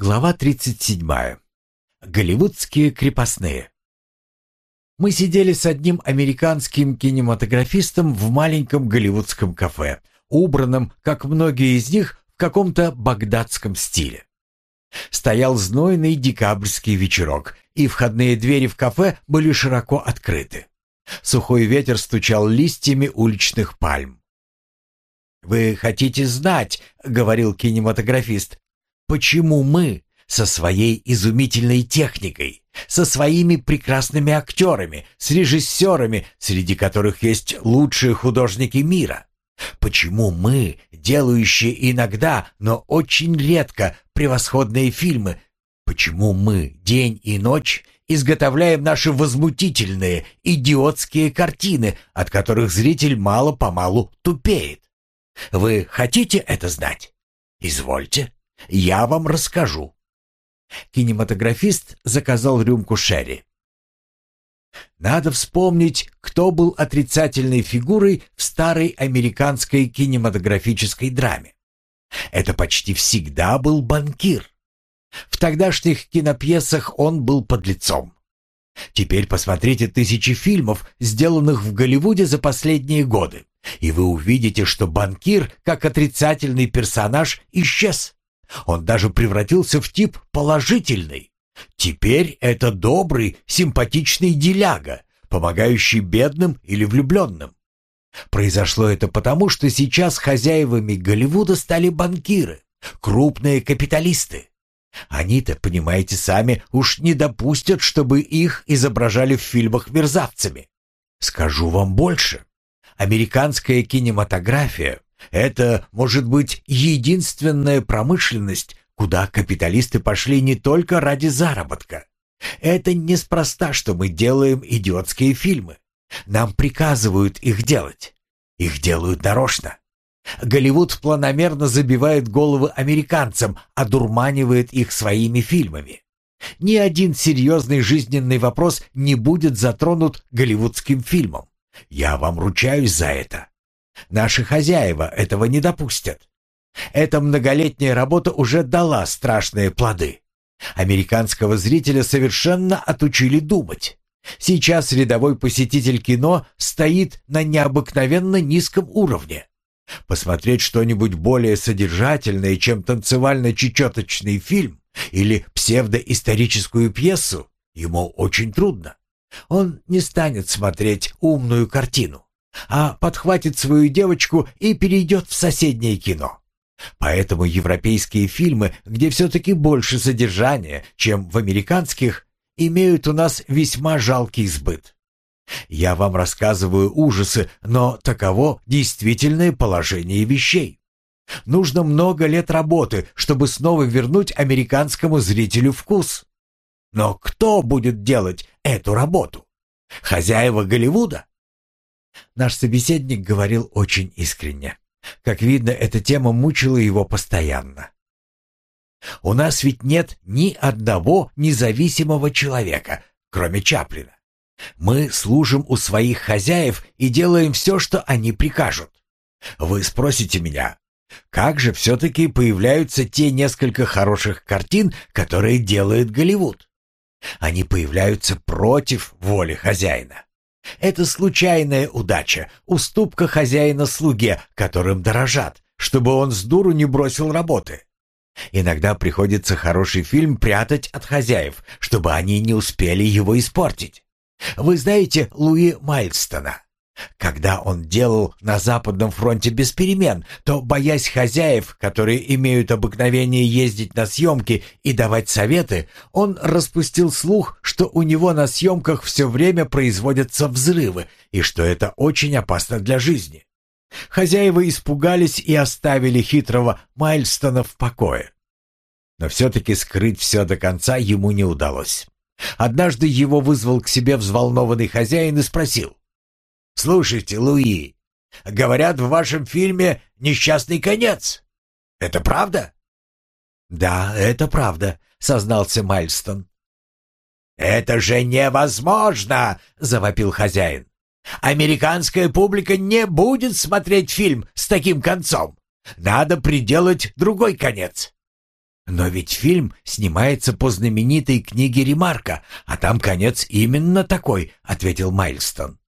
Глава 37. Голливудские крепостные. Мы сидели с одним американским кинематографистом в маленьком голливудском кафе, убранном, как многие из них, в каком-то багдадском стиле. Стоял знойный декабрьский вечерок, и входные двери в кафе были широко открыты. Сухой ветер стучал листьями уличных пальм. «Вы хотите знать, — говорил кинематографист, Почему мы со своей изумительной техникой, со своими прекрасными актерами, с режиссерами, среди которых есть лучшие художники мира, почему мы, делающие иногда, но очень редко превосходные фильмы, почему мы день и ночь изготовляем наши возмутительные, идиотские картины, от которых зритель мало-помалу тупеет? Вы хотите это знать? Извольте. Я вам расскажу. Кинематографист заказал рюмку шерри. Надо вспомнить, кто был отрицательной фигурой в старой американской кинематографической драме. Это почти всегда был банкир. В тогдашних кинопьесах он был подлецом. Теперь посмотрите тысячи фильмов, сделанных в Голливуде за последние годы, и вы увидите, что банкир, как отрицательный персонаж, исчез. Он даже превратился в тип положительный. Теперь это добрый, симпатичный деляга, помогающий бедным или влюбленным. Произошло это потому, что сейчас хозяевами Голливуда стали банкиры, крупные капиталисты. Они-то, понимаете сами, уж не допустят, чтобы их изображали в фильмах мерзавцами. Скажу вам больше. Американская кинематография это, может быть, единственная промышленность, куда капиталисты пошли не только ради заработка. Это неспроста, что мы делаем идиотские фильмы. Нам приказывают их делать. Их делают нарочно. Голливуд планомерно забивает головы американцам, одурманивает их своими фильмами. Ни один серьезный жизненный вопрос не будет затронут голливудским фильмом. Я вам ручаюсь за это. Наши хозяева этого не допустят. Эта многолетняя работа уже дала страшные плоды. Американского зрителя совершенно отучили думать. Сейчас рядовой посетитель кино стоит на необыкновенно низком уровне. Посмотреть что-нибудь более содержательное, чем танцевально-чечеточный фильм или псевдоисторическую пьесу, ему очень трудно. Он не станет смотреть умную картину а подхватит свою девочку и перейдет в соседнее кино. Поэтому европейские фильмы, где все-таки больше содержания, чем в американских, имеют у нас весьма жалкий сбыт. Я вам рассказываю ужасы, но таково действительное положение вещей. Нужно много лет работы, чтобы снова вернуть американскому зрителю вкус. Но кто будет делать эту работу? Хозяева Голливуда? Наш собеседник говорил очень искренне. Как видно, эта тема мучила его постоянно. «У нас ведь нет ни одного независимого человека, кроме Чаплина. Мы служим у своих хозяев и делаем все, что они прикажут. Вы спросите меня, как же все-таки появляются те несколько хороших картин, которые делает Голливуд? Они появляются против воли хозяина. Это случайная удача, уступка хозяина слуге, которым дорожат, чтобы он с дуру не бросил работы. Иногда приходится хороший фильм прятать от хозяев, чтобы они не успели его испортить. Вы знаете Луи Майлстона? Когда он делал на Западном фронте без перемен, то, боясь хозяев, которые имеют обыкновение ездить на съемки и давать советы, он распустил слух, что у него на съемках все время производятся взрывы и что это очень опасно для жизни. Хозяева испугались и оставили хитрого Майлстона в покое. Но все-таки скрыть все до конца ему не удалось. Однажды его вызвал к себе взволнованный хозяин и спросил, «Слушайте, Луи, говорят, в вашем фильме несчастный конец. Это правда?» «Да, это правда», — сознался Мальстон. «Это же невозможно!» — завопил хозяин. «Американская публика не будет смотреть фильм с таким концом. Надо приделать другой конец». Но ведь фильм снимается по знаменитой книге Ремарка, а там конец именно такой, ответил Майлстон.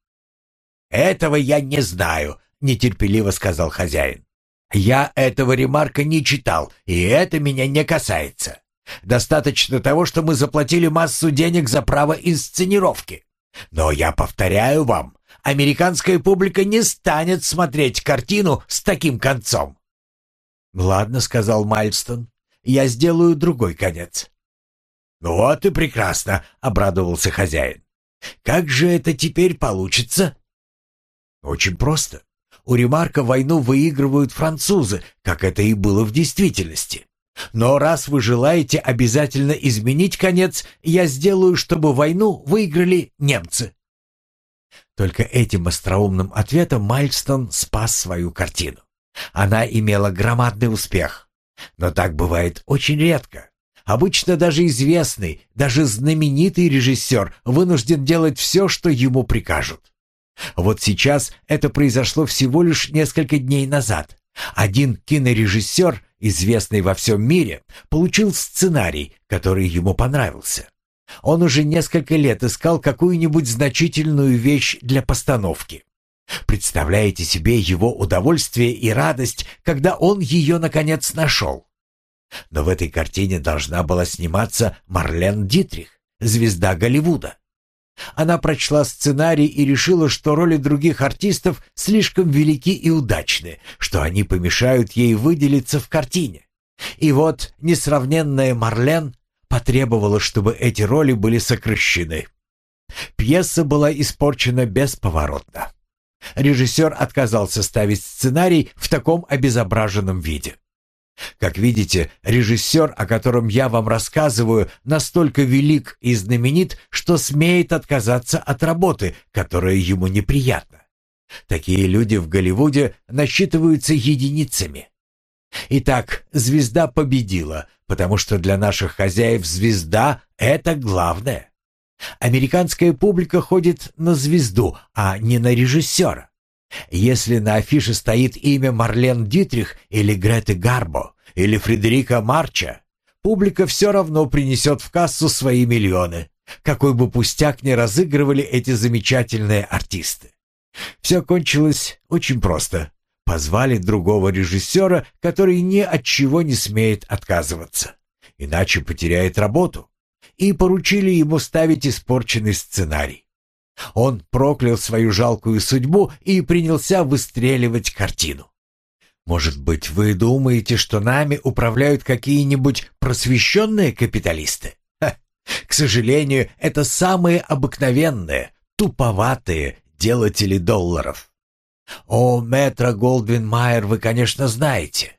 Этого я не знаю, нетерпеливо сказал хозяин. Я этого Ремарка не читал, и это меня не касается. Достаточно того, что мы заплатили массу денег за право инсценировки. Но я повторяю вам, американская публика не станет смотреть картину с таким концом. «Ладно», — сказал Мальстон, — «я сделаю другой конец». «Вот и прекрасно», — обрадовался хозяин. «Как же это теперь получится?» «Очень просто. У Ремарка войну выигрывают французы, как это и было в действительности. Но раз вы желаете обязательно изменить конец, я сделаю, чтобы войну выиграли немцы». Только этим остроумным ответом Мальстон спас свою картину. Она имела громадный успех. Но так бывает очень редко. Обычно даже известный, даже знаменитый режиссер вынужден делать все, что ему прикажут. Вот сейчас это произошло всего лишь несколько дней назад. Один кинорежиссер, известный во всем мире, получил сценарий, который ему понравился. Он уже несколько лет искал какую-нибудь значительную вещь для постановки. Представляете себе его удовольствие и радость, когда он ее наконец нашел. Но в этой картине должна была сниматься Марлен Дитрих, звезда Голливуда. Она прочла сценарий и решила, что роли других артистов слишком велики и удачны, что они помешают ей выделиться в картине. И вот несравненная Марлен потребовала, чтобы эти роли были сокращены. Пьеса была испорчена бесповоротно. Режиссер отказался ставить сценарий в таком обезображенном виде. Как видите, режиссер, о котором я вам рассказываю, настолько велик и знаменит, что смеет отказаться от работы, которая ему неприятна. Такие люди в Голливуде насчитываются единицами. Итак, звезда победила, потому что для наших хозяев звезда — это главное. Американская публика ходит на звезду, а не на режиссера. Если на афише стоит имя Марлен Дитрих или Греты Гарбо или Фредерика Марча, публика все равно принесет в кассу свои миллионы, какой бы пустяк ни разыгрывали эти замечательные артисты. Все кончилось очень просто. Позвали другого режиссера, который ни от чего не смеет отказываться, иначе потеряет работу и поручили ему ставить испорченный сценарий. Он проклял свою жалкую судьбу и принялся выстреливать картину. Может быть, вы думаете, что нами управляют какие-нибудь просвещенные капиталисты? Ха, к сожалению, это самые обыкновенные, туповатые делатели долларов. О, Метро Голдвин Майер вы, конечно, знаете.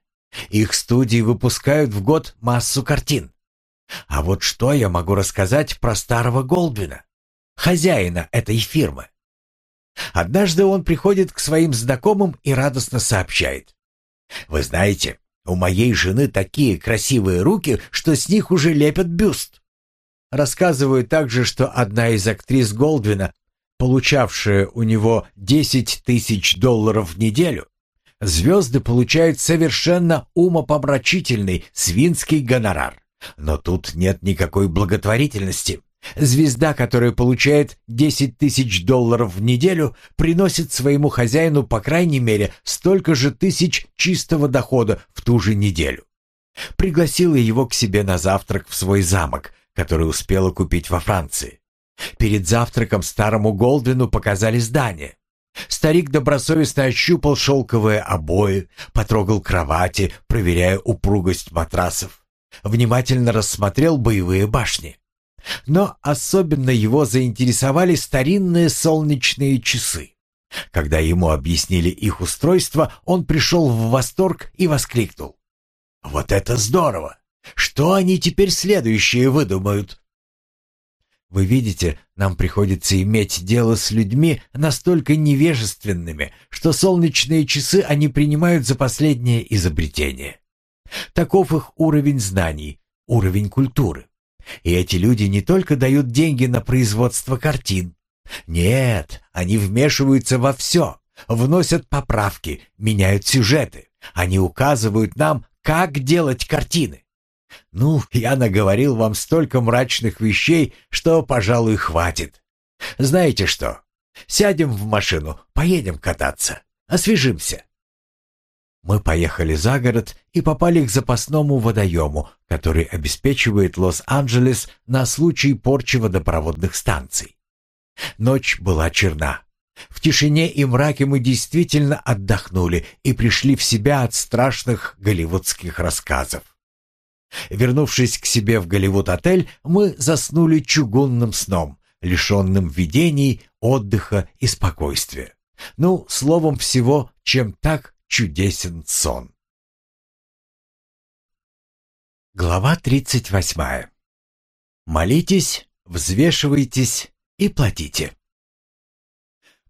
Их студии выпускают в год массу картин. А вот что я могу рассказать про старого Голдвина, хозяина этой фирмы? Однажды он приходит к своим знакомым и радостно сообщает. «Вы знаете, у моей жены такие красивые руки, что с них уже лепят бюст». Рассказывают также, что одна из актрис Голдвина, получавшая у него 10 тысяч долларов в неделю, звезды получают совершенно умопомрачительный свинский гонорар. Но тут нет никакой благотворительности. Звезда, которая получает 10 тысяч долларов в неделю, приносит своему хозяину по крайней мере столько же тысяч чистого дохода в ту же неделю. Пригласила его к себе на завтрак в свой замок, который успела купить во Франции. Перед завтраком старому Голдвину показали здание. Старик добросовестно ощупал шелковые обои, потрогал кровати, проверяя упругость матрасов внимательно рассмотрел боевые башни. Но особенно его заинтересовали старинные солнечные часы. Когда ему объяснили их устройство, он пришел в восторг и воскликнул. «Вот это здорово! Что они теперь следующие выдумают?» Вы видите, нам приходится иметь дело с людьми настолько невежественными, что солнечные часы они принимают за последнее изобретение. Таков их уровень знаний, уровень культуры. И эти люди не только дают деньги на производство картин. Нет, они вмешиваются во все, вносят поправки, меняют сюжеты. Они указывают нам, как делать картины. Ну, я наговорил вам столько мрачных вещей, что, пожалуй, хватит. Знаете что? Сядем в машину, поедем кататься, освежимся. Мы поехали за город и попали к запасному водоему, который обеспечивает Лос-Анджелес на случай порчи водопроводных станций. Ночь была черна. В тишине и мраке мы действительно отдохнули и пришли в себя от страшных голливудских рассказов. Вернувшись к себе в Голливуд-отель, мы заснули чугунным сном, лишенным видений, отдыха и спокойствия. Ну, словом всего, чем так чудесен сон. Глава 38. Молитесь, взвешивайтесь и платите.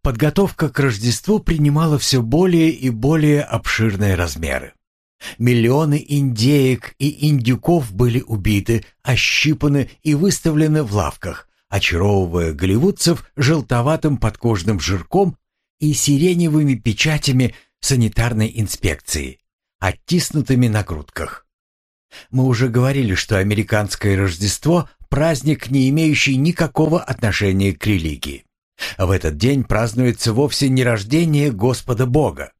Подготовка к Рождеству принимала все более и более обширные размеры. Миллионы индеек и индюков были убиты, ощипаны и выставлены в лавках, очаровывая голливудцев желтоватым подкожным жирком и сиреневыми печатями санитарной инспекции, оттиснутыми на грудках. Мы уже говорили, что американское Рождество – праздник, не имеющий никакого отношения к религии. В этот день празднуется вовсе не рождение Господа Бога.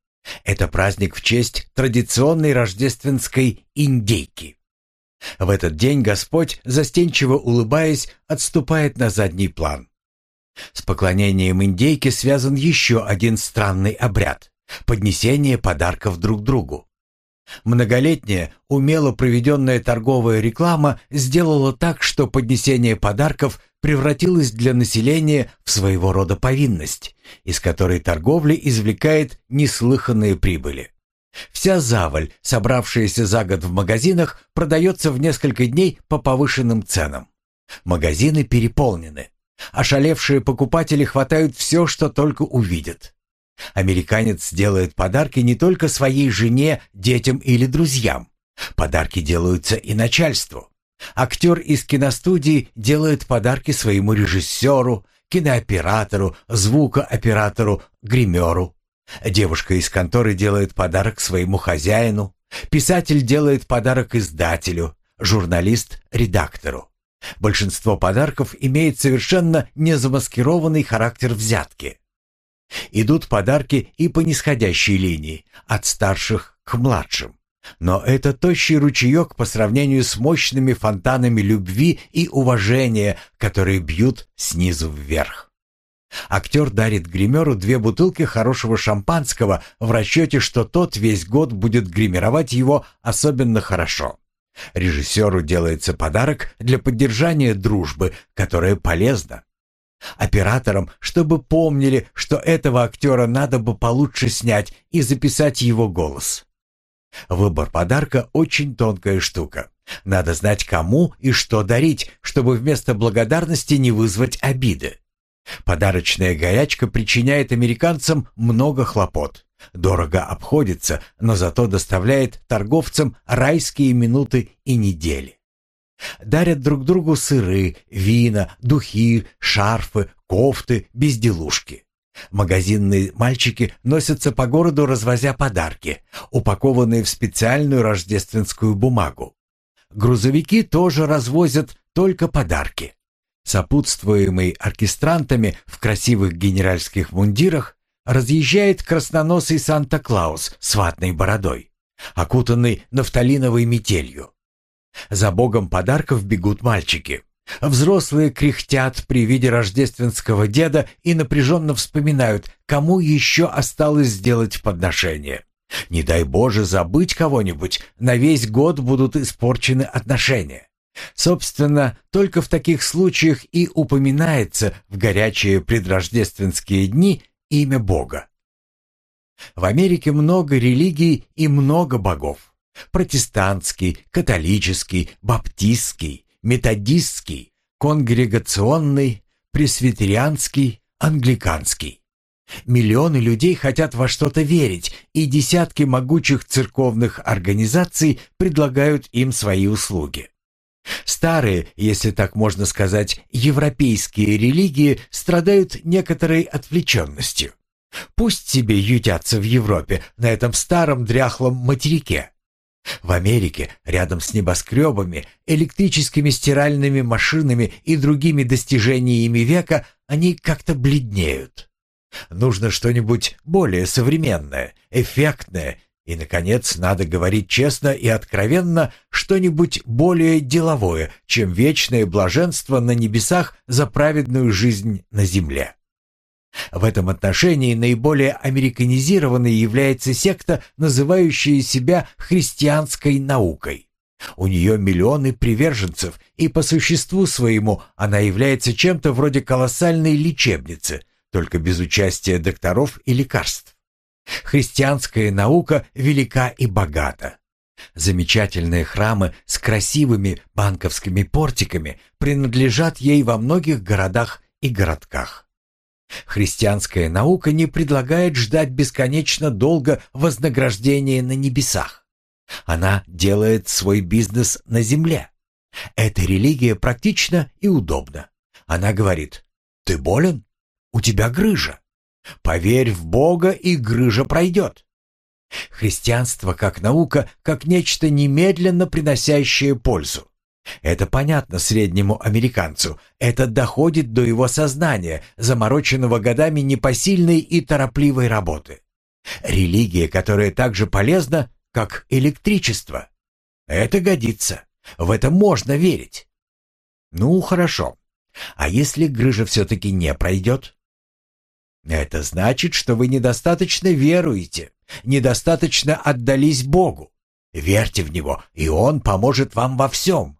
Это праздник в честь традиционной рождественской индейки. В этот день Господь, застенчиво улыбаясь, отступает на задний план. С поклонением индейке связан еще один странный обряд – поднесение подарков друг другу. Многолетняя, умело проведенная торговая реклама сделала так, что поднесение подарков превратилось для населения в своего рода повинность, из которой торговля извлекает неслыханные прибыли. Вся заваль, собравшаяся за год в магазинах, продается в несколько дней по повышенным ценам. Магазины переполнены. Ошалевшие покупатели хватают все, что только увидят. Американец делает подарки не только своей жене, детям или друзьям. Подарки делаются и начальству. Актер из киностудии делает подарки своему режиссеру, кинооператору, звукооператору, гримеру. Девушка из конторы делает подарок своему хозяину. Писатель делает подарок издателю, журналист – редактору. Большинство подарков имеет совершенно незамаскированный характер взятки. Идут подарки и по нисходящей линии, от старших к младшим. Но это тощий ручеек по сравнению с мощными фонтанами любви и уважения, которые бьют снизу вверх. Актер дарит гримеру две бутылки хорошего шампанского в расчете, что тот весь год будет гримировать его особенно хорошо. Режиссеру делается подарок для поддержания дружбы, которая полезна. Операторам, чтобы помнили, что этого актера надо бы получше снять и записать его голос. Выбор подарка очень тонкая штука. Надо знать, кому и что дарить, чтобы вместо благодарности не вызвать обиды. Подарочная горячка причиняет американцам много хлопот. Дорого обходится, но зато доставляет торговцам райские минуты и недели. Дарят друг другу сыры, вина, духи, шарфы, кофты, безделушки. Магазинные мальчики носятся по городу, развозя подарки, упакованные в специальную рождественскую бумагу. Грузовики тоже развозят только подарки. Сопутствуемый оркестрантами в красивых генеральских мундирах разъезжает красноносый Санта-Клаус с ватной бородой, окутанный нафталиновой метелью. За богом подарков бегут мальчики. Взрослые кряхтят при виде рождественского деда и напряженно вспоминают, кому еще осталось сделать подношение. Не дай Боже забыть кого-нибудь, на весь год будут испорчены отношения. Собственно, только в таких случаях и упоминается в горячие предрождественские дни имя Бога. В Америке много религий и много богов. Протестантский, католический, баптистский, методистский, конгрегационный, пресвитерианский, англиканский. Миллионы людей хотят во что-то верить, и десятки могучих церковных организаций предлагают им свои услуги. Старые, если так можно сказать, европейские религии страдают некоторой отвлеченностью. Пусть себе ютятся в Европе, на этом старом дряхлом материке. В Америке, рядом с небоскребами, электрическими стиральными машинами и другими достижениями века, они как-то бледнеют. Нужно что-нибудь более современное, эффектное и, наконец, надо говорить честно и откровенно что-нибудь более деловое, чем вечное блаженство на небесах за праведную жизнь на земле. В этом отношении наиболее американизированной является секта, называющая себя христианской наукой. У нее миллионы приверженцев, и по существу своему она является чем-то вроде колоссальной лечебницы, только без участия докторов и лекарств. Христианская наука велика и богата. Замечательные храмы с красивыми банковскими портиками принадлежат ей во многих городах и городках. Христианская наука не предлагает ждать бесконечно долго вознаграждения на небесах. Она делает свой бизнес на земле. Эта религия практична и удобна. Она говорит, ты болен? У тебя грыжа. Поверь в Бога, и грыжа пройдет. Христианство как наука, как нечто немедленно приносящее пользу. Это понятно среднему американцу. Это доходит до его сознания, замороченного годами непосильной и торопливой работы. Религия, которая так же полезна, как электричество. Это годится. В это можно верить. Ну, хорошо. А если грыжа все-таки не пройдет? Это значит, что вы недостаточно веруете, недостаточно отдались Богу. Верьте в Него, и Он поможет вам во всем.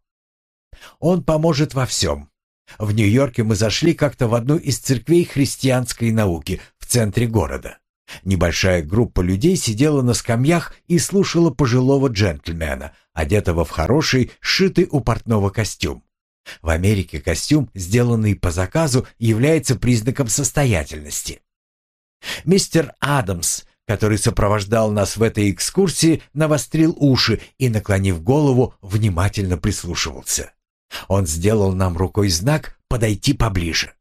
Он поможет во всем. В Нью-Йорке мы зашли как-то в одну из церквей христианской науки в центре города. Небольшая группа людей сидела на скамьях и слушала пожилого джентльмена, одетого в хороший, сшитый у портного костюм. В Америке костюм, сделанный по заказу, является признаком состоятельности. Мистер Адамс, который сопровождал нас в этой экскурсии, навострил уши и, наклонив голову, внимательно прислушивался. Он сделал нам рукой знак подойти поближе.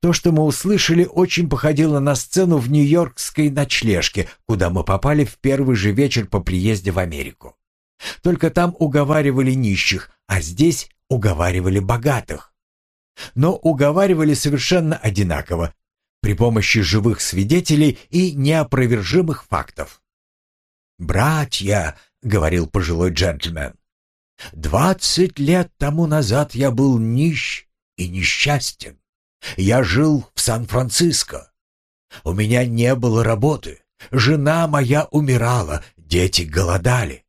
То, что мы услышали, очень походило на сцену в нью-йоркской ночлежке, куда мы попали в первый же вечер по приезде в Америку. Только там уговаривали нищих, а здесь уговаривали богатых. Но уговаривали совершенно одинаково, при помощи живых свидетелей и неопровержимых фактов. «Братья», — говорил пожилой джентльмен, — «двадцать лет тому назад я был нищ и несчастен. Я жил в Сан-Франциско. У меня не было работы, жена моя умирала, дети голодали.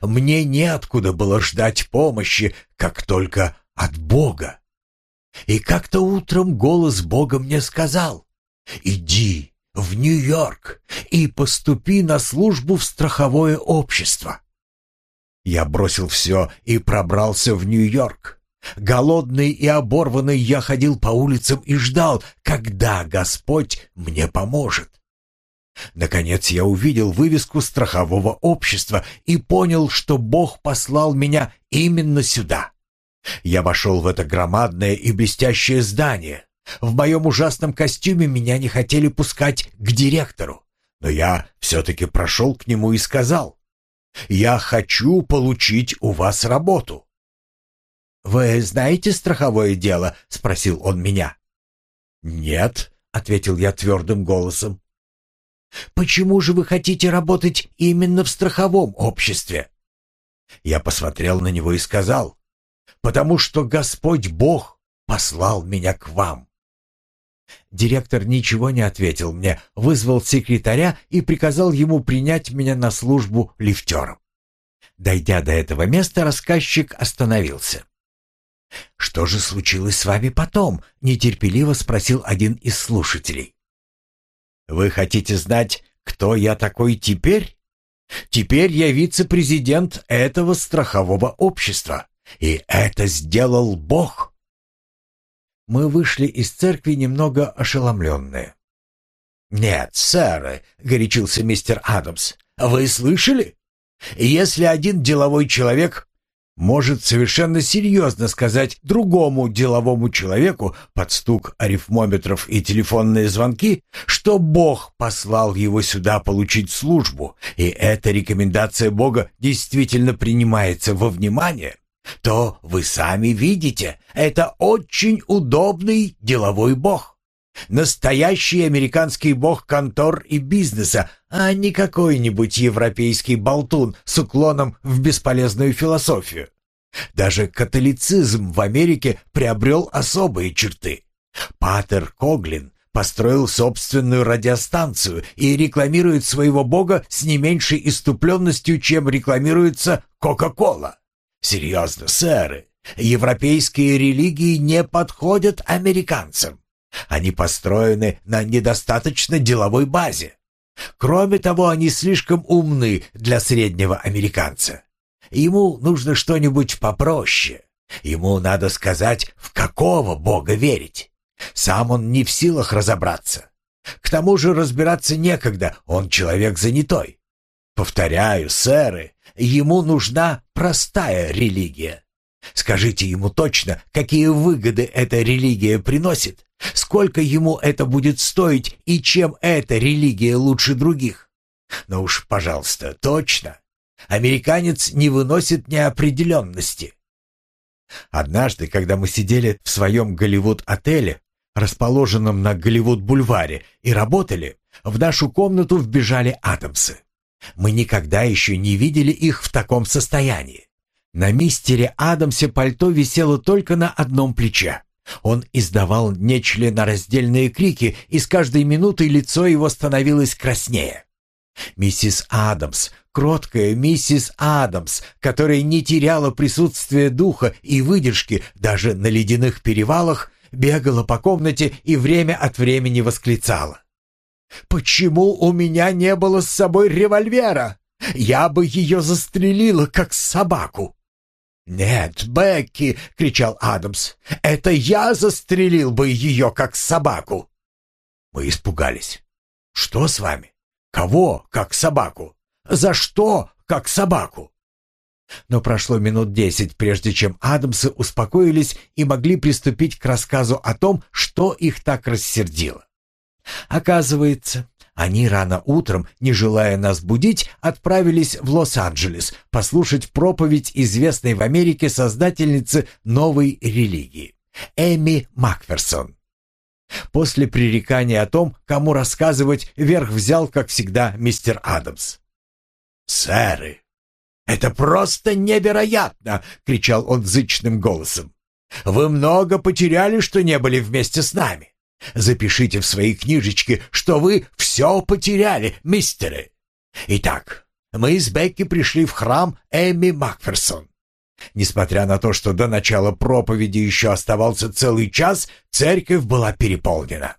Мне неоткуда было ждать помощи, как только от Бога. И как-то утром голос Бога мне сказал, «Иди в Нью-Йорк и поступи на службу в страховое общество». Я бросил все и пробрался в Нью-Йорк. Голодный и оборванный я ходил по улицам и ждал, когда Господь мне поможет. Наконец я увидел вывеску страхового общества и понял, что Бог послал меня именно сюда. Я вошел в это громадное и блестящее здание. В моем ужасном костюме меня не хотели пускать к директору, но я все-таки прошел к нему и сказал, «Я хочу получить у вас работу». «Вы знаете страховое дело?» — спросил он меня. «Нет», — ответил я твердым голосом. Почему же вы хотите работать именно в страховом обществе? Я посмотрел на него и сказал, потому что Господь Бог послал меня к вам. Директор ничего не ответил мне, вызвал секретаря и приказал ему принять меня на службу лифтером. Дойдя до этого места, рассказчик остановился. «Что же случилось с вами потом?» — нетерпеливо спросил один из слушателей. Вы хотите знать, кто я такой теперь? Теперь я вице-президент этого страхового общества. И это сделал Бог. Мы вышли из церкви немного ошеломленные. «Нет, сэр», — горячился мистер Адамс, — «вы слышали? Если один деловой человек может совершенно серьезно сказать другому деловому человеку под стук арифмометров и телефонные звонки, что Бог послал его сюда получить службу, и эта рекомендация Бога действительно принимается во внимание, то вы сами видите, это очень удобный деловой Бог. Настоящий американский бог контор и бизнеса, а не какой-нибудь европейский болтун с уклоном в бесполезную философию. Даже католицизм в Америке приобрел особые черты. Патер Коглин построил собственную радиостанцию и рекламирует своего бога с не меньшей иступленностью, чем рекламируется Кока-Кола. Серьезно, сэры, европейские религии не подходят американцам. Они построены на недостаточно деловой базе. Кроме того, они слишком умны для среднего американца. Ему нужно что-нибудь попроще. Ему надо сказать, в какого бога верить. Сам он не в силах разобраться. К тому же разбираться некогда, он человек занятой. Повторяю, сэры, ему нужна простая религия. Скажите ему точно, какие выгоды эта религия приносит, сколько ему это будет стоить и чем эта религия лучше других. Но уж, пожалуйста, точно. Американец не выносит неопределенности. Однажды, когда мы сидели в своем Голливуд-отеле, расположенном на Голливуд-бульваре, и работали, в нашу комнату вбежали Адамсы. Мы никогда еще не видели их в таком состоянии. На мистере Адамсе пальто висело только на одном плече. Он издавал нечленораздельные крики, и с каждой минутой лицо его становилось краснее. Миссис Адамс, кроткая миссис Адамс, которая не теряла присутствия духа и выдержки даже на ледяных перевалах, бегала по комнате и время от времени восклицала. «Почему у меня не было с собой револьвера? Я бы ее застрелила, как собаку!» «Нет, Бекки!» — кричал Адамс. «Это я застрелил бы ее, как собаку!» Мы испугались. «Что с вами? Кого, как собаку? За что, как собаку?» Но прошло минут десять, прежде чем Адамсы успокоились и могли приступить к рассказу о том, что их так рассердило. Оказывается, они рано утром, не желая нас будить, отправились в Лос-Анджелес послушать проповедь известной в Америке создательницы новой религии Эми Макферсон. После пререкания о том, кому рассказывать, верх взял, как всегда, мистер Адамс. «Сэры, это просто невероятно!» — кричал он зычным голосом. «Вы много потеряли, что не были вместе с нами. Запишите в свои книжечки, что вы все потеряли, мистеры. Итак, мы с Бекки пришли в храм Эми Макферсон. Несмотря на то, что до начала проповеди еще оставался целый час, церковь была переполнена.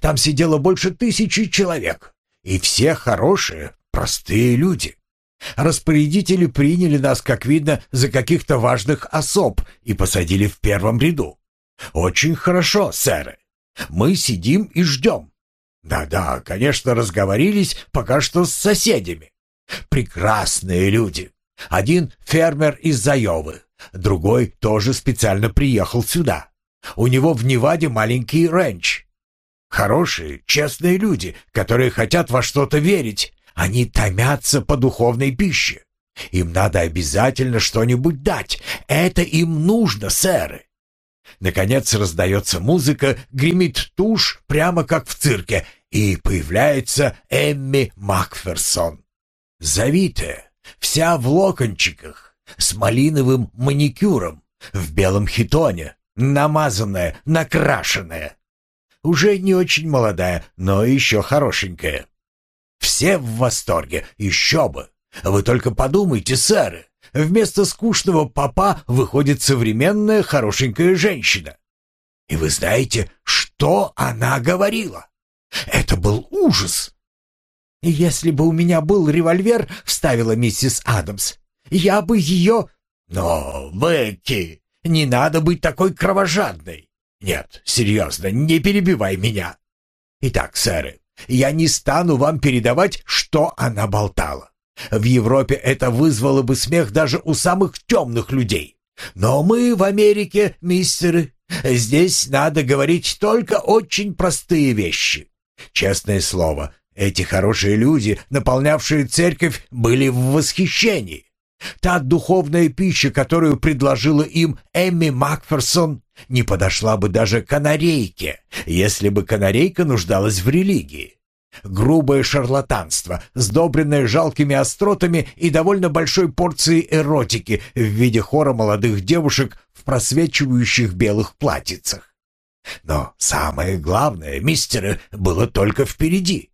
Там сидело больше тысячи человек, и все хорошие, простые люди. Распорядители приняли нас, как видно, за каких-то важных особ и посадили в первом ряду. Очень хорошо, сэры. Мы сидим и ждем. Да-да, конечно, разговорились пока что с соседями. Прекрасные люди. Один фермер из Заевы, другой тоже специально приехал сюда. У него в Неваде маленький ренч. Хорошие, честные люди, которые хотят во что-то верить. Они томятся по духовной пище. Им надо обязательно что-нибудь дать. Это им нужно, сэры. Наконец раздается музыка, гремит тушь, прямо как в цирке, и появляется Эмми Макферсон. Завитая, вся в локончиках, с малиновым маникюром, в белом хитоне, намазанная, накрашенная. Уже не очень молодая, но еще хорошенькая. Все в восторге, еще бы. Вы только подумайте, сэры, Вместо скучного папа выходит современная хорошенькая женщина. И вы знаете, что она говорила? Это был ужас. «Если бы у меня был револьвер», — вставила миссис Адамс, — «я бы ее...» «Но, Бекки, не надо быть такой кровожадной. Нет, серьезно, не перебивай меня. Итак, сэры, я не стану вам передавать, что она болтала. В Европе это вызвало бы смех даже у самых темных людей. Но мы в Америке, мистеры, здесь надо говорить только очень простые вещи. Честное слово, эти хорошие люди, наполнявшие церковь, были в восхищении. Та духовная пища, которую предложила им Эмми Макферсон, не подошла бы даже канарейке, если бы канарейка нуждалась в религии. Грубое шарлатанство, сдобренное жалкими остротами и довольно большой порцией эротики в виде хора молодых девушек в просвечивающих белых платьицах. Но самое главное, мистеры, было только впереди.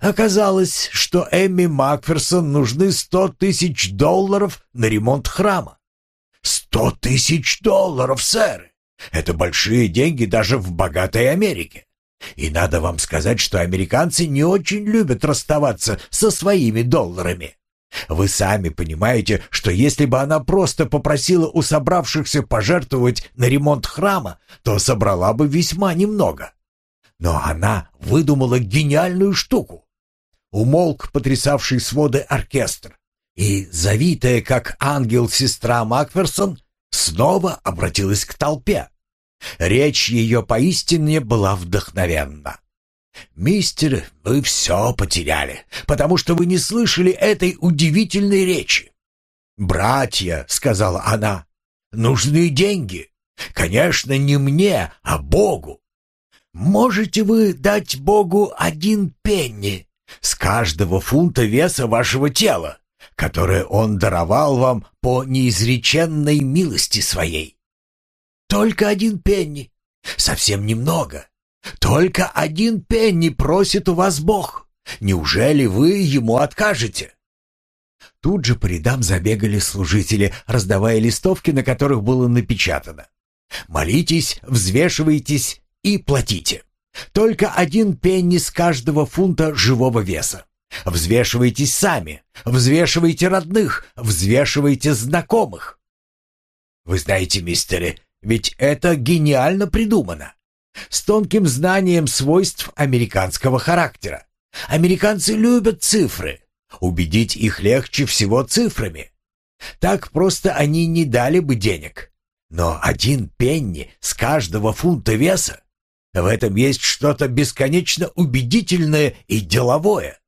Оказалось, что Эмми Макферсон нужны сто тысяч долларов на ремонт храма. Сто тысяч долларов, сэр! Это большие деньги даже в богатой Америке. И надо вам сказать, что американцы не очень любят расставаться со своими долларами. Вы сами понимаете, что если бы она просто попросила у собравшихся пожертвовать на ремонт храма, то собрала бы весьма немного. Но она выдумала гениальную штуку. Умолк потрясавший своды оркестр, и, завитая как ангел сестра Макферсон, снова обратилась к толпе. Речь ее поистине была вдохновенна. «Мистер, вы все потеряли, потому что вы не слышали этой удивительной речи. «Братья», — сказала она, — «нужны деньги. Конечно, не мне, а Богу. Можете вы дать Богу один пенни с каждого фунта веса вашего тела, которое Он даровал вам по неизреченной милости своей? Только один пенни. Совсем немного. Только один пенни просит у вас Бог. Неужели вы ему откажете? Тут же по рядам забегали служители, раздавая листовки, на которых было напечатано. «Молитесь, взвешивайтесь и платите. Только один пенни с каждого фунта живого веса. Взвешивайтесь сами, взвешивайте родных, взвешивайте знакомых». Вы знаете, мистеры, ведь это гениально придумано. С тонким знанием свойств американского характера. Американцы любят цифры. Убедить их легче всего цифрами. Так просто они не дали бы денег. Но один пенни с каждого фунта веса в этом есть что-то бесконечно убедительное и деловое.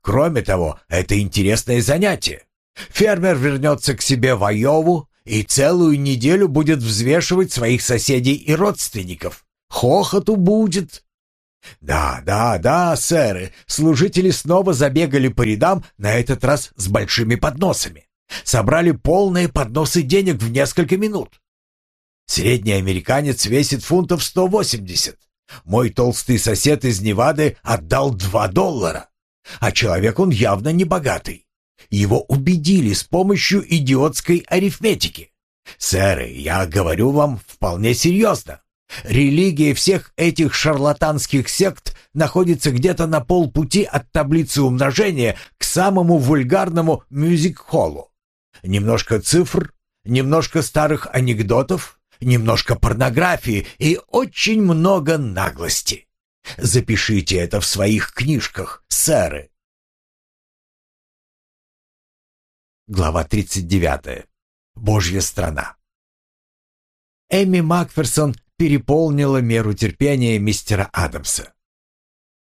Кроме того, это интересное занятие. Фермер вернется к себе в Айову, и целую неделю будет взвешивать своих соседей и родственников. Хохоту будет. Да, да, да, сэры, служители снова забегали по рядам, на этот раз с большими подносами. Собрали полные подносы денег в несколько минут. Средний американец весит фунтов 180. Мой толстый сосед из Невады отдал 2 доллара. А человек он явно не богатый. Его убедили с помощью идиотской арифметики. Сэры, я говорю вам вполне серьезно. Религия всех этих шарлатанских сект находится где-то на полпути от таблицы умножения к самому вульгарному мюзик-холлу. Немножко цифр, немножко старых анекдотов, немножко порнографии и очень много наглости. Запишите это в своих книжках, сэры. Глава 39. Божья страна. Эми Макферсон переполнила меру терпения мистера Адамса.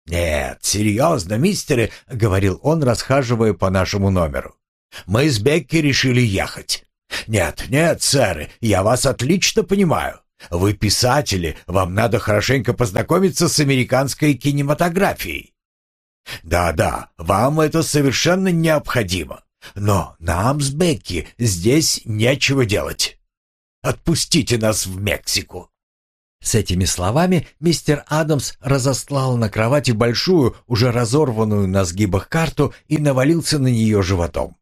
«Нет, серьезно, мистеры», — говорил он, расхаживая по нашему номеру. «Мы с Бекки решили ехать. Нет, нет, сэр, я вас отлично понимаю. Вы писатели, вам надо хорошенько познакомиться с американской кинематографией. Да-да, вам это совершенно необходимо. Но нам с Бекки здесь нечего делать. Отпустите нас в Мексику». С этими словами мистер Адамс разослал на кровати большую, уже разорванную на сгибах карту и навалился на нее животом.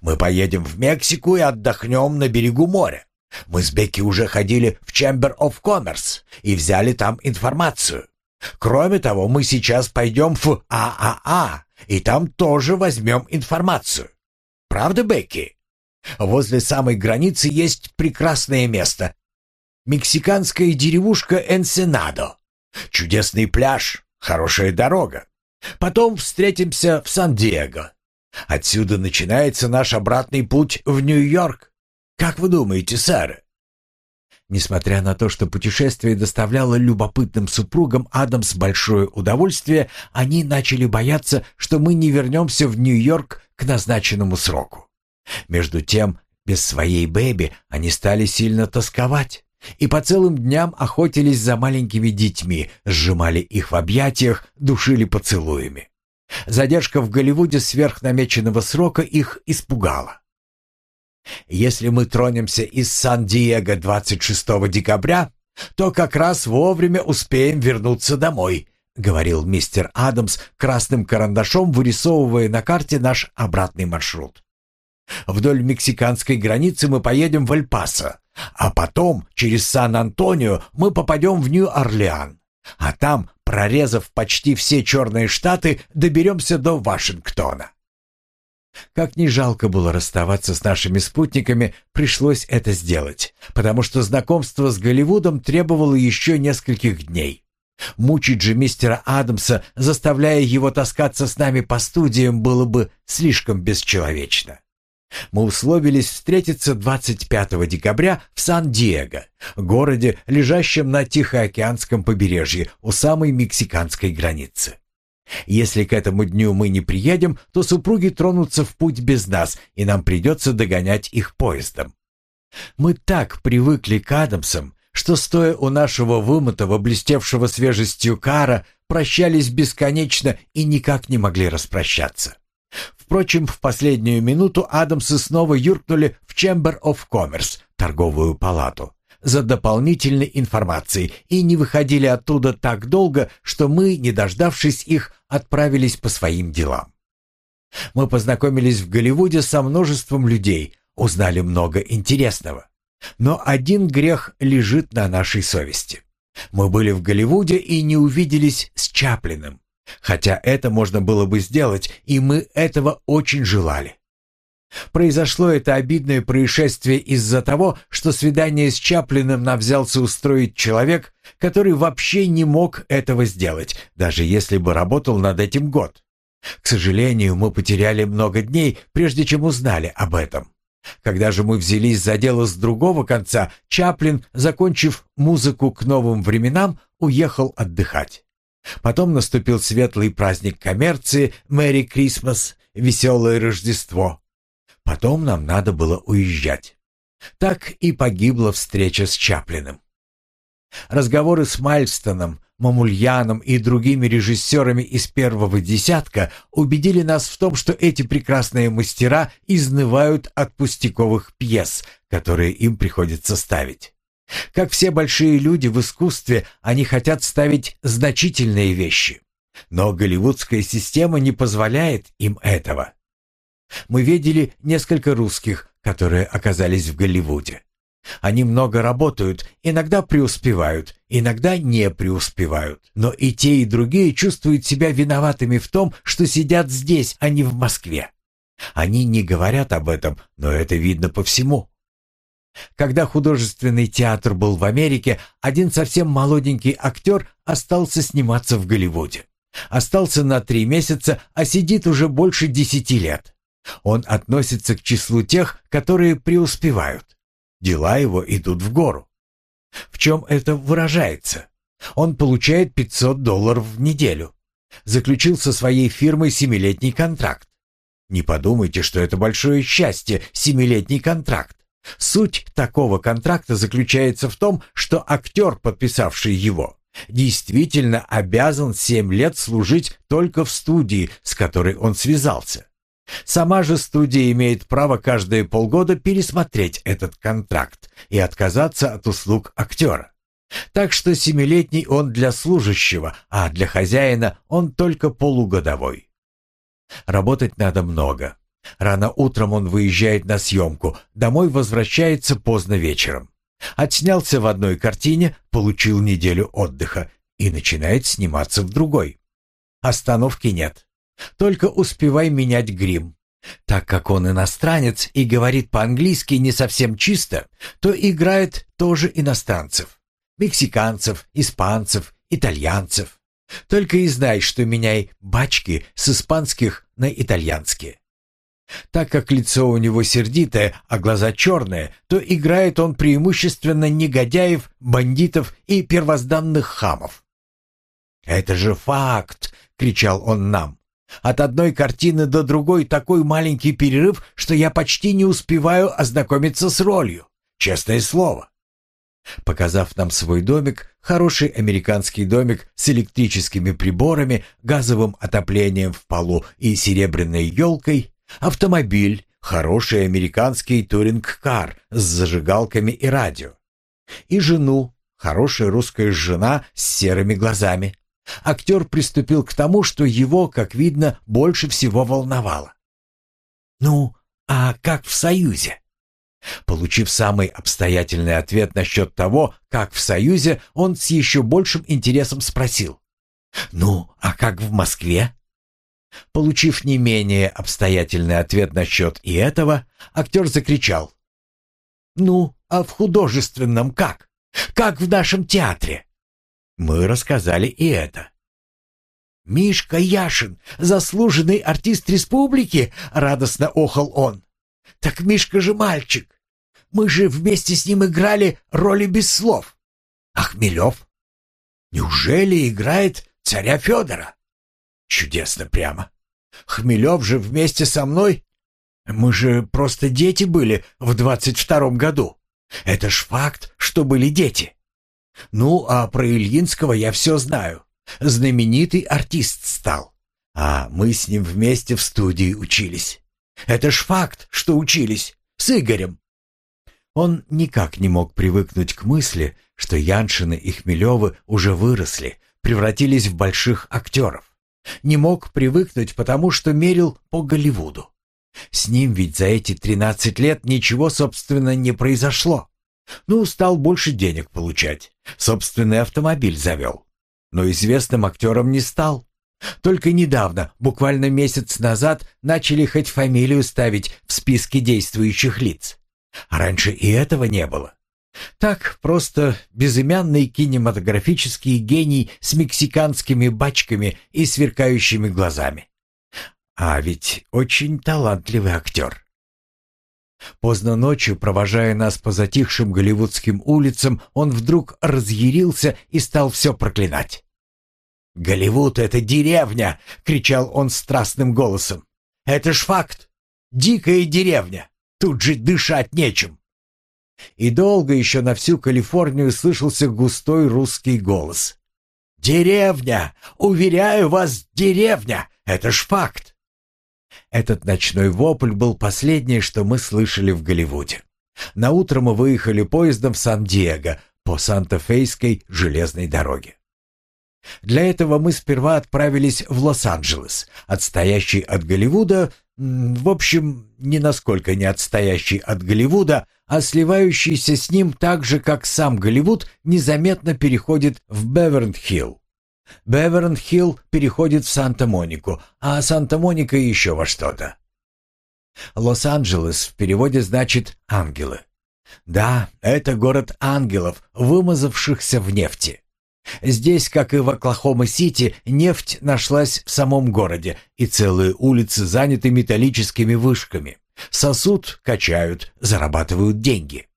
«Мы поедем в Мексику и отдохнем на берегу моря. Мы с Бекки уже ходили в Chamber of Commerce и взяли там информацию. Кроме того, мы сейчас пойдем в ААА и там тоже возьмем информацию. Правда, Бекки? Возле самой границы есть прекрасное место. Мексиканская деревушка Энсенадо. Чудесный пляж, хорошая дорога. Потом встретимся в Сан-Диего. Отсюда начинается наш обратный путь в Нью-Йорк. Как вы думаете, сэр?» Несмотря на то, что путешествие доставляло любопытным супругам Адамс большое удовольствие, они начали бояться, что мы не вернемся в Нью-Йорк к назначенному сроку. Между тем, без своей Бэби они стали сильно тосковать и по целым дням охотились за маленькими детьми, сжимали их в объятиях, душили поцелуями. Задержка в Голливуде сверх намеченного срока их испугала. Если мы тронемся из Сан-Диего 26 декабря, то как раз вовремя успеем вернуться домой», — говорил мистер Адамс красным карандашом, вырисовывая на карте наш обратный маршрут. «Вдоль мексиканской границы мы поедем в Эль-Пасо, а потом через Сан-Антонио мы попадем в Нью-Орлеан, а там, прорезав почти все черные штаты, доберемся до Вашингтона. Как ни жалко было расставаться с нашими спутниками, пришлось это сделать, потому что знакомство с Голливудом требовало еще нескольких дней. Мучить же мистера Адамса, заставляя его таскаться с нами по студиям, было бы слишком бесчеловечно. Мы условились встретиться 25 декабря в Сан-Диего, городе, лежащем на Тихоокеанском побережье у самой мексиканской границы. Если к этому дню мы не приедем, то супруги тронутся в путь без нас, и нам придется догонять их поездом. Мы так привыкли к Адамсам, что, стоя у нашего вымытого, блестевшего свежестью кара, прощались бесконечно и никак не могли распрощаться. Впрочем, в последнюю минуту Адамсы снова юркнули в Chamber of Commerce, торговую палату за дополнительной информацией и не выходили оттуда так долго, что мы, не дождавшись их, отправились по своим делам. Мы познакомились в Голливуде со множеством людей, узнали много интересного. Но один грех лежит на нашей совести. Мы были в Голливуде и не увиделись с Чаплиным. Хотя это можно было бы сделать, и мы этого очень желали. Произошло это обидное происшествие из-за того, что свидание с Чаплиным нам взялся устроить человек, который вообще не мог этого сделать, даже если бы работал над этим год. К сожалению, мы потеряли много дней, прежде чем узнали об этом. Когда же мы взялись за дело с другого конца, Чаплин, закончив музыку к новым временам, уехал отдыхать. Потом наступил светлый праздник коммерции, Мэри Крисмас, веселое Рождество. Потом нам надо было уезжать. Так и погибла встреча с Чаплиным. Разговоры с Мальстоном, Мамульяном и другими режиссерами из первого десятка убедили нас в том, что эти прекрасные мастера изнывают от пустяковых пьес, которые им приходится ставить. Как все большие люди в искусстве, они хотят ставить значительные вещи. Но голливудская система не позволяет им этого. Мы видели несколько русских, которые оказались в Голливуде. Они много работают, иногда преуспевают, иногда не преуспевают. Но и те, и другие чувствуют себя виноватыми в том, что сидят здесь, а не в Москве. Они не говорят об этом, но это видно по всему. Когда художественный театр был в Америке, один совсем молоденький актер остался сниматься в Голливуде. Остался на три месяца, а сидит уже больше десяти лет. Он относится к числу тех, которые преуспевают. Дела его идут в гору. В чем это выражается? Он получает 500 долларов в неделю. Заключил со своей фирмой семилетний контракт. Не подумайте, что это большое счастье, семилетний контракт. Суть такого контракта заключается в том, что актер, подписавший его, действительно обязан семь лет служить только в студии, с которой он связался. Сама же студия имеет право каждые полгода пересмотреть этот контракт и отказаться от услуг актера. Так что семилетний он для служащего, а для хозяина он только полугодовой. Работать надо много. Рано утром он выезжает на съемку, домой возвращается поздно вечером. Отснялся в одной картине, получил неделю отдыха и начинает сниматься в другой. Остановки нет. Только успевай менять грим. Так как он иностранец и говорит по-английски не совсем чисто, то играет тоже иностранцев. Мексиканцев, испанцев, итальянцев. Только и знай, что меняй бачки с испанских на итальянские. Так как лицо у него сердитое, а глаза черные, то играет он преимущественно негодяев, бандитов и первозданных хамов. «Это же факт!» — кричал он нам. «От одной картины до другой такой маленький перерыв, что я почти не успеваю ознакомиться с ролью. Честное слово!» Показав нам свой домик, хороший американский домик с электрическими приборами, газовым отоплением в полу и серебряной елкой, автомобиль, хороший американский туринг-кар с зажигалками и радио, и жену, хорошая русская жена с серыми глазами. Актер приступил к тому, что его, как видно, больше всего волновало. «Ну, а как в Союзе?» Получив самый обстоятельный ответ насчет того, как в Союзе, он с еще большим интересом спросил. «Ну, а как в Москве?» Получив не менее обстоятельный ответ насчет и этого, актер закричал. «Ну, а в художественном как? Как в нашем театре?» Мы рассказали и это. «Мишка Яшин, заслуженный артист республики!» — радостно охал он. «Так Мишка же мальчик! Мы же вместе с ним играли роли без слов. А Хмелев? Неужели играет царя Федора? Чудесно прямо. Хмелев же вместе со мной? Мы же просто дети были в двадцать втором году. Это ж факт, что были дети. Ну, а про Ильинского я все знаю. Знаменитый артист стал. А мы с ним вместе в студии учились. Это ж факт, что учились. С Игорем. Он никак не мог привыкнуть к мысли, что Яншины и Хмелевы уже выросли, превратились в больших актеров. Не мог привыкнуть, потому что мерил по Голливуду. С ним ведь за эти 13 лет ничего, собственно, не произошло. Ну, стал больше денег получать. Собственный автомобиль завел. Но известным актером не стал. Только недавно, буквально месяц назад, начали хоть фамилию ставить в списке действующих лиц. А раньше и этого не было. Так просто безымянный кинематографический гений с мексиканскими бачками и сверкающими глазами. А ведь очень талантливый актер. Поздно ночью, провожая нас по затихшим голливудским улицам, он вдруг разъярился и стал все проклинать. «Голливуд — это деревня!» — кричал он страстным голосом. «Это ж факт! Дикая деревня! Тут же дышать нечем. И долго еще на всю Калифорнию слышался густой русский голос. «Деревня! Уверяю вас, деревня! Это ж факт!» Этот ночной вопль был последнее, что мы слышали в Голливуде. Наутро мы выехали поездом в Сан-Диего по Санта-Фейской железной дороге. Для этого мы сперва отправились в Лос-Анджелес, отстоящий от Голливуда в общем, не насколько не отстоящий от Голливуда, а сливающийся с ним так же, как сам Голливуд, незаметно переходит в Беверн-Хилл. Беверн-Хилл переходит в Санта-Монику, а Санта-Моника еще во что-то. Лос-Анджелес в переводе значит «ангелы». Да, это город ангелов, вымазавшихся в нефти. Здесь, как и в Оклахома-Сити, нефть нашлась в самом городе, и целые улицы заняты металлическими вышками. Сосуд, качают, зарабатывают деньги.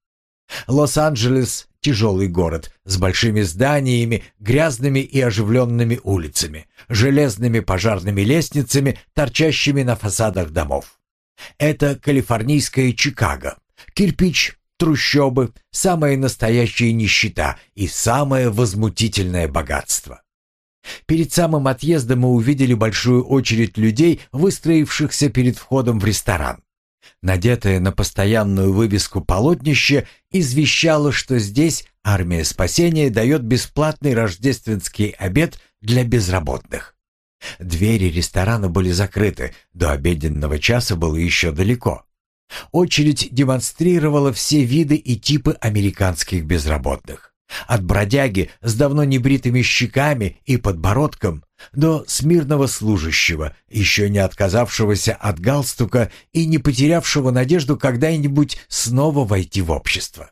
Лос-Анджелес – тяжелый город с большими зданиями, грязными и оживленными улицами, железными пожарными лестницами, торчащими на фасадах домов. Это калифорнийское Чикаго. Кирпич, трущобы, самая настоящая нищета и самое возмутительное богатство. Перед самым отъездом мы увидели большую очередь людей, выстроившихся перед входом в ресторан. Надетое на постоянную вывеску полотнище извещало, что здесь армия спасения дает бесплатный рождественский обед для безработных. Двери ресторана были закрыты, до обеденного часа было еще далеко. Очередь демонстрировала все виды и типы американских безработных. От бродяги с давно небритыми щеками и подбородком до смирного служащего, еще не отказавшегося от галстука и не потерявшего надежду когда-нибудь снова войти в общество.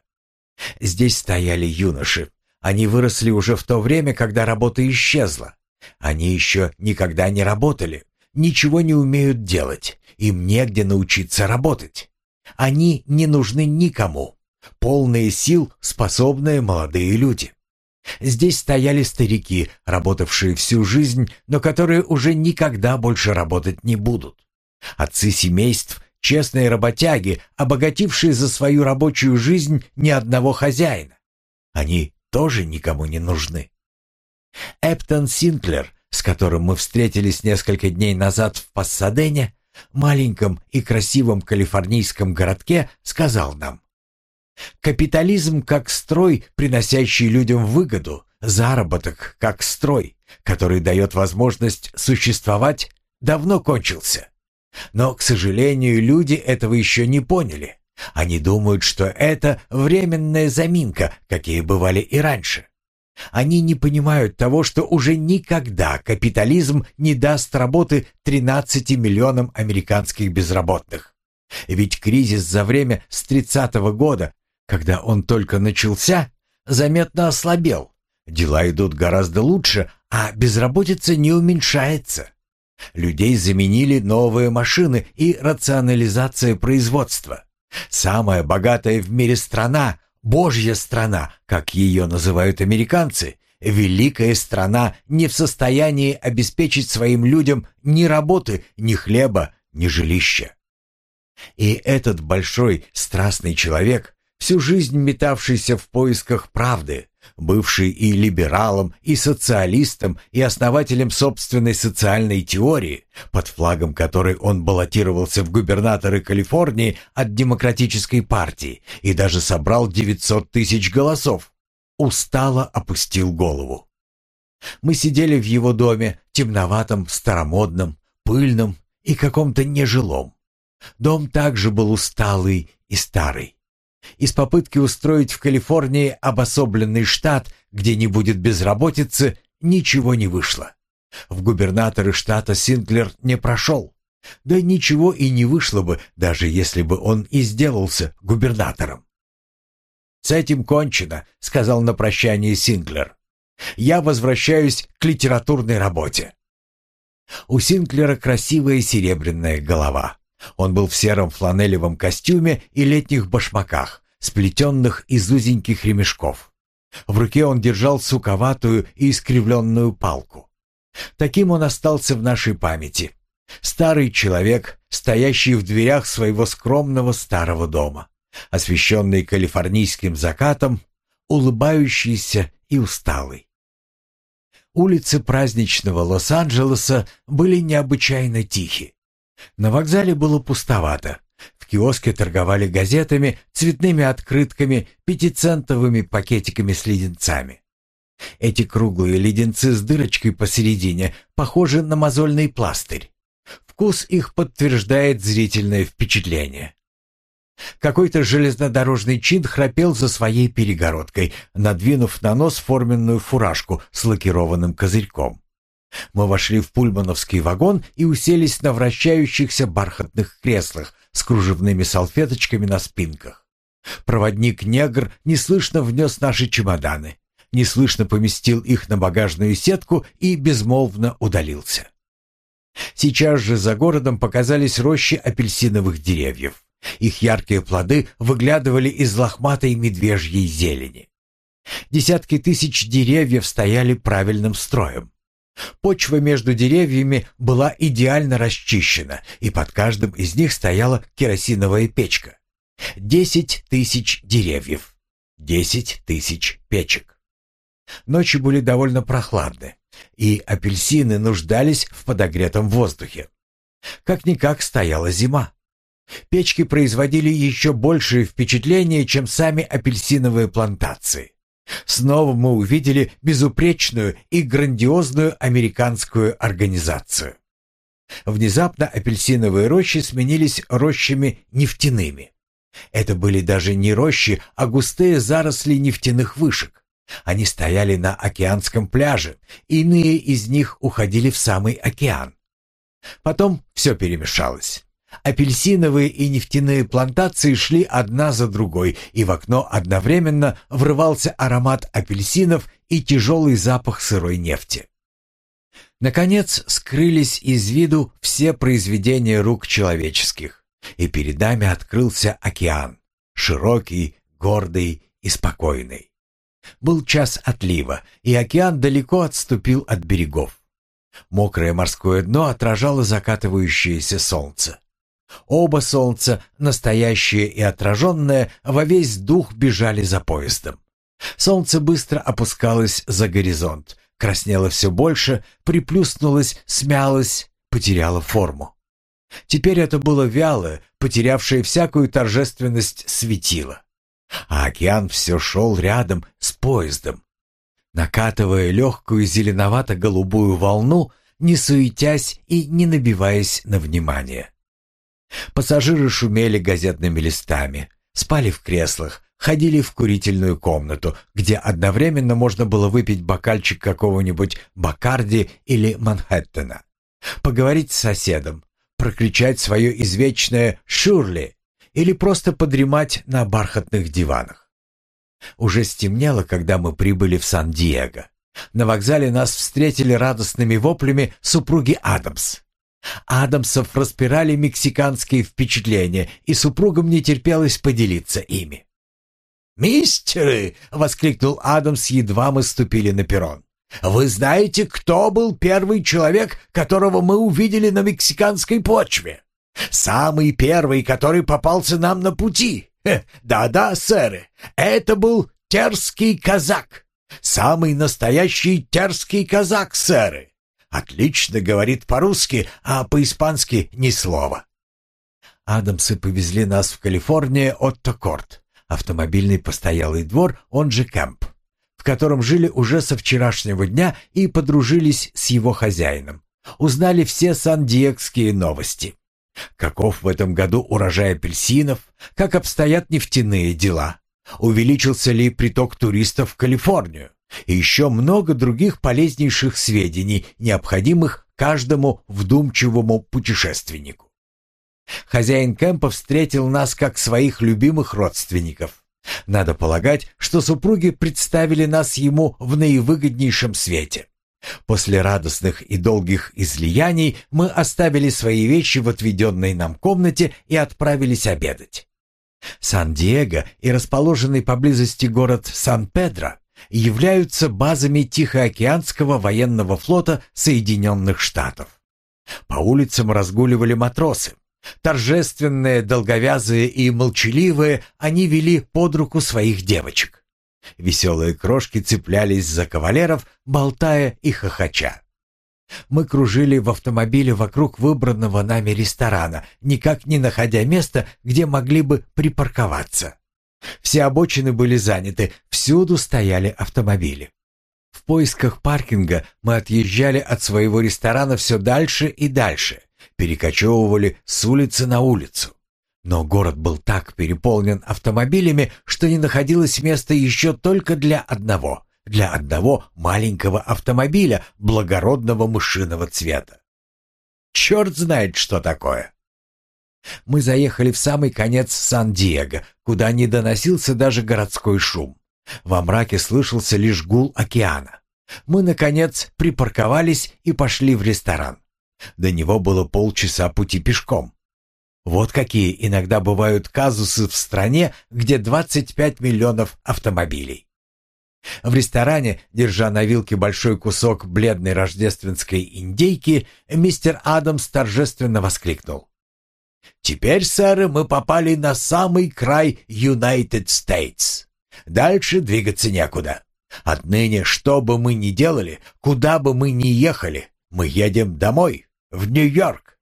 Здесь стояли юноши. Они выросли уже в то время, когда работа исчезла. Они еще никогда не работали, ничего не умеют делать, им негде научиться работать. Они не нужны никому. Полные сил, способные молодые люди. Здесь стояли старики, работавшие всю жизнь, но которые уже никогда больше работать не будут. Отцы семейств, честные работяги, обогатившие за свою рабочую жизнь ни одного хозяина. Они тоже никому не нужны. Эптон Синклер, с которым мы встретились несколько дней назад в Пассадене, маленьком и красивом калифорнийском городке, сказал нам, «Капитализм как строй, приносящий людям выгоду, заработок как строй, который дает возможность существовать, давно кончился. Но, к сожалению, люди этого еще не поняли. Они думают, что это временная заминка, какие бывали и раньше. Они не понимают того, что уже никогда капитализм не даст работы 13 миллионам американских безработных. Ведь кризис за время с 30 -го года, когда он только начался, заметно ослабел. Дела идут гораздо лучше, а безработица не уменьшается. Людей заменили новые машины и рационализация производства. Самая богатая в мире страна, Божья страна, как ее называют американцы, великая страна не в состоянии обеспечить своим людям ни работы, ни хлеба, ни жилища. И этот большой страстный человек, всю жизнь метавшийся в поисках правды, бывший и либералом, и социалистом, и основателем собственной социальной теории, под флагом которой он баллотировался в губернаторы Калифорнии от Демократической партии и даже собрал 900 тысяч голосов, устало опустил голову. Мы сидели в его доме, темноватом, старомодном, пыльном и каком-то нежилом. Дом также был усталый и старый. Из попытки устроить в Калифорнии обособленный штат, где не будет безработицы, ничего не вышло. В губернаторы штата Синклер не прошел. Да ничего и не вышло бы, даже если бы он и сделался губернатором. «С этим кончено», — сказал на прощание Синклер. «Я возвращаюсь к литературной работе». У Синклера красивая серебряная голова. Он был в сером фланелевом костюме и летних башмаках, сплетенных из узеньких ремешков. В руке он держал суковатую и искривленную палку. Таким он остался в нашей памяти. Старый человек, стоящий в дверях своего скромного старого дома, освещенный калифорнийским закатом, улыбающийся и усталый. Улицы праздничного Лос-Анджелеса были необычайно тихи. На вокзале было пустовато. В киоске торговали газетами, цветными открытками, пятицентовыми пакетиками с леденцами. Эти круглые леденцы с дырочкой посередине похожи на мозольный пластырь. Вкус их подтверждает зрительное впечатление. Какой-то железнодорожный чин храпел за своей перегородкой, надвинув на нос форменную фуражку с лакированным козырьком. Мы вошли в пульмановский вагон и уселись на вращающихся бархатных креслах с кружевными салфеточками на спинках. Проводник-негр неслышно внес наши чемоданы, неслышно поместил их на багажную сетку и безмолвно удалился. Сейчас же за городом показались рощи апельсиновых деревьев. Их яркие плоды выглядывали из лохматой медвежьей зелени. Десятки тысяч деревьев стояли правильным строем. Почва между деревьями была идеально расчищена, и под каждым из них стояла керосиновая печка. Десять тысяч деревьев. Десять тысяч печек. Ночи были довольно прохладны, и апельсины нуждались в подогретом воздухе. Как-никак стояла зима. Печки производили еще большее впечатление, чем сами апельсиновые плантации. Снова мы увидели безупречную и грандиозную американскую организацию. Внезапно апельсиновые рощи сменились рощами нефтяными. Это были даже не рощи, а густые заросли нефтяных вышек. Они стояли на океанском пляже, иные из них уходили в самый океан. Потом все перемешалось. Апельсиновые и нефтяные плантации шли одна за другой, и в окно одновременно врывался аромат апельсинов и тяжелый запах сырой нефти. Наконец скрылись из виду все произведения рук человеческих, и перед нами открылся океан, широкий, гордый и спокойный. Был час отлива, и океан далеко отступил от берегов. Мокрое морское дно отражало закатывающееся солнце. Оба солнца, настоящее и отраженное, во весь дух бежали за поездом. Солнце быстро опускалось за горизонт, краснело все больше, приплюснулось, смялось, потеряло форму. Теперь это было вялое, потерявшее всякую торжественность светило. А океан все шел рядом с поездом, накатывая легкую зеленовато-голубую волну, не суетясь и не набиваясь на внимание. Пассажиры шумели газетными листами, спали в креслах, ходили в курительную комнату, где одновременно можно было выпить бокальчик какого-нибудь Бакарди или Манхэттена, поговорить с соседом, прокричать свое извечное «Шурли» или просто подремать на бархатных диванах. Уже стемнело, когда мы прибыли в Сан-Диего. На вокзале нас встретили радостными воплями супруги Адамс. Адамсов распирали мексиканские впечатления, и супругам не терпелось поделиться ими. «Мистеры!» — воскликнул Адамс, едва мы ступили на перрон. «Вы знаете, кто был первый человек, которого мы увидели на мексиканской почве? Самый первый, который попался нам на пути. Да-да, сэры, это был терский казак. Самый настоящий терский казак, сэры. Отлично говорит по-русски, а по-испански ни слова. Адамсы повезли нас в Калифорнию Отто Корт, автомобильный постоялый двор, он же Кэмп, в котором жили уже со вчерашнего дня и подружились с его хозяином. Узнали все сан-диегские новости. Каков в этом году урожай апельсинов, как обстоят нефтяные дела, увеличился ли приток туристов в Калифорнию и еще много других полезнейших сведений, необходимых каждому вдумчивому путешественнику. Хозяин кемпа встретил нас как своих любимых родственников. Надо полагать, что супруги представили нас ему в наивыгоднейшем свете. После радостных и долгих излияний мы оставили свои вещи в отведенной нам комнате и отправились обедать. Сан-Диего и расположенный поблизости город Сан-Педро являются базами Тихоокеанского военного флота Соединенных Штатов. По улицам разгуливали матросы. Торжественные, долговязые и молчаливые, они вели под руку своих девочек. Веселые крошки цеплялись за кавалеров, болтая и хохоча. Мы кружили в автомобиле вокруг выбранного нами ресторана, никак не находя места, где могли бы припарковаться. Все обочины были заняты, всюду стояли автомобили. В поисках паркинга мы отъезжали от своего ресторана все дальше и дальше, перекочевывали с улицы на улицу. Но город был так переполнен автомобилями, что не находилось места еще только для одного, для одного маленького автомобиля благородного мышиного цвета. Черт знает, что такое. Мы заехали в самый конец Сан-Диего, куда не доносился даже городской шум. Во мраке слышался лишь гул океана. Мы, наконец, припарковались и пошли в ресторан. До него было полчаса пути пешком. Вот какие иногда бывают казусы в стране, где 25 миллионов автомобилей. В ресторане, держа на вилке большой кусок бледной рождественской индейки, мистер Адамс торжественно воскликнул. «Теперь, сэр, мы попали на самый край Юнайтед Стейтс. Дальше двигаться некуда. Отныне, что бы мы ни делали, куда бы мы ни ехали, мы едем домой, в Нью-Йорк.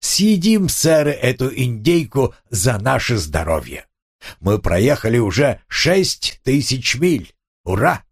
Съедим, сэр, эту индейку за наше здоровье. Мы проехали уже шесть тысяч миль. Ура!»